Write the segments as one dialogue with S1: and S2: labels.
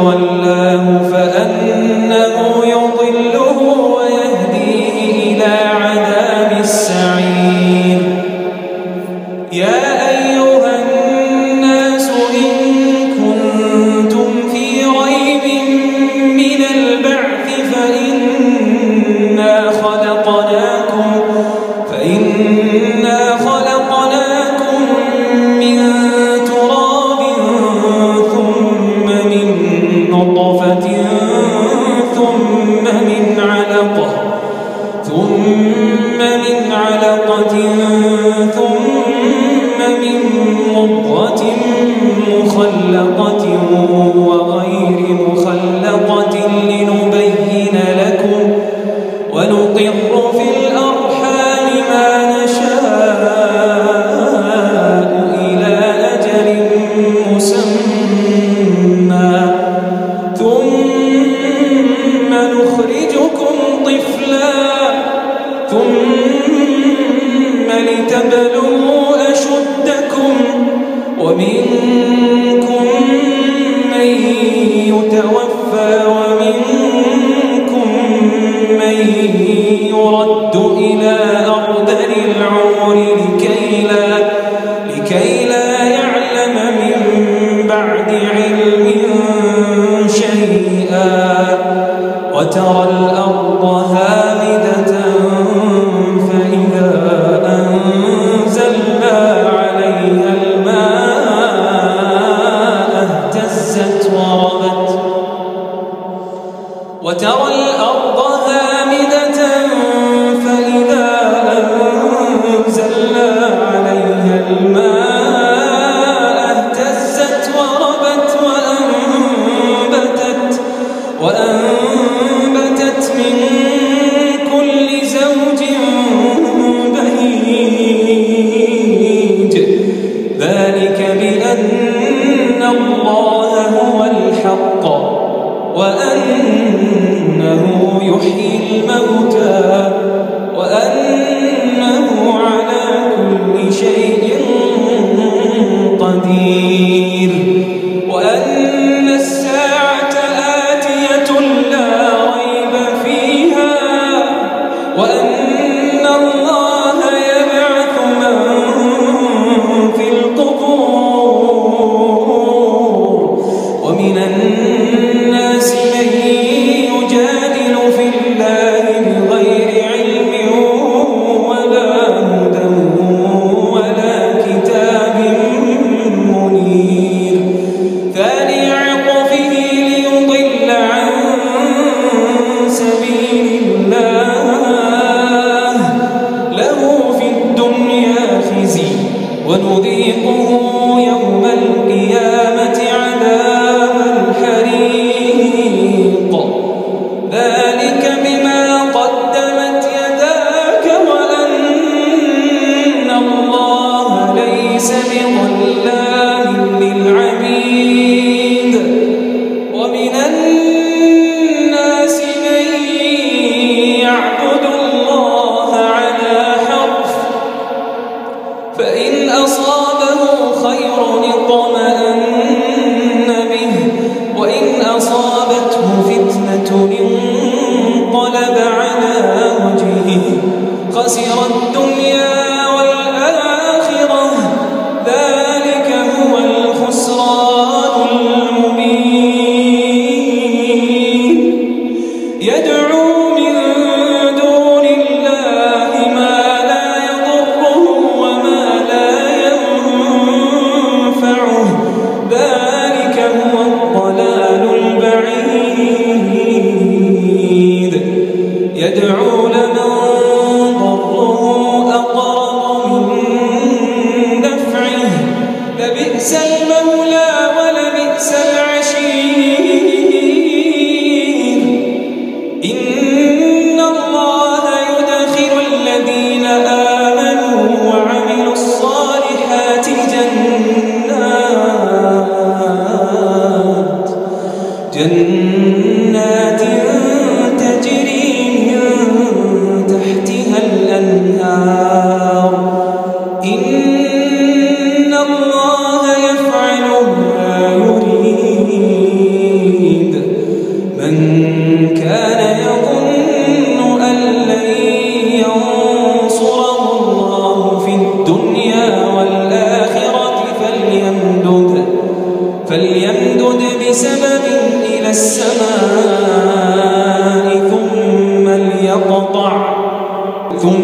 S1: تولاه فأنه يضله ويهديه إلى عذاب السعير يا أيها الناس إن كنتم في ريب من البعث فإنا خلقناكم فإنا مخلقة وغير مخلقة وترى الأرض هامدة فإذا أنزلنا عليها الماء اهتزت وربت. وترى الأرض هامدة فإذا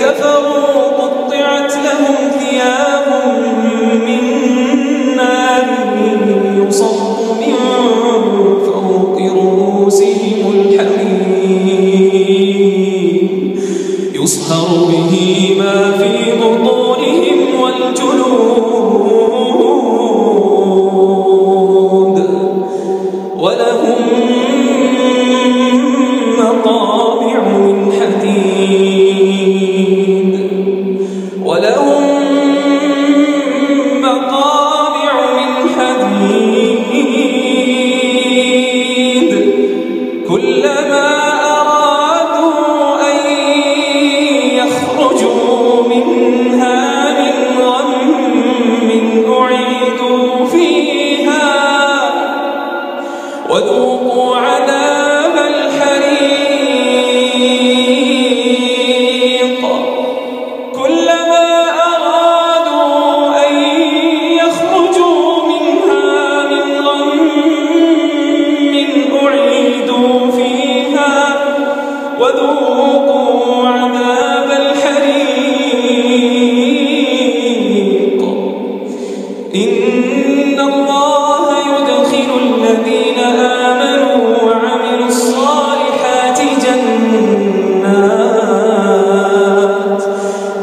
S1: كفروا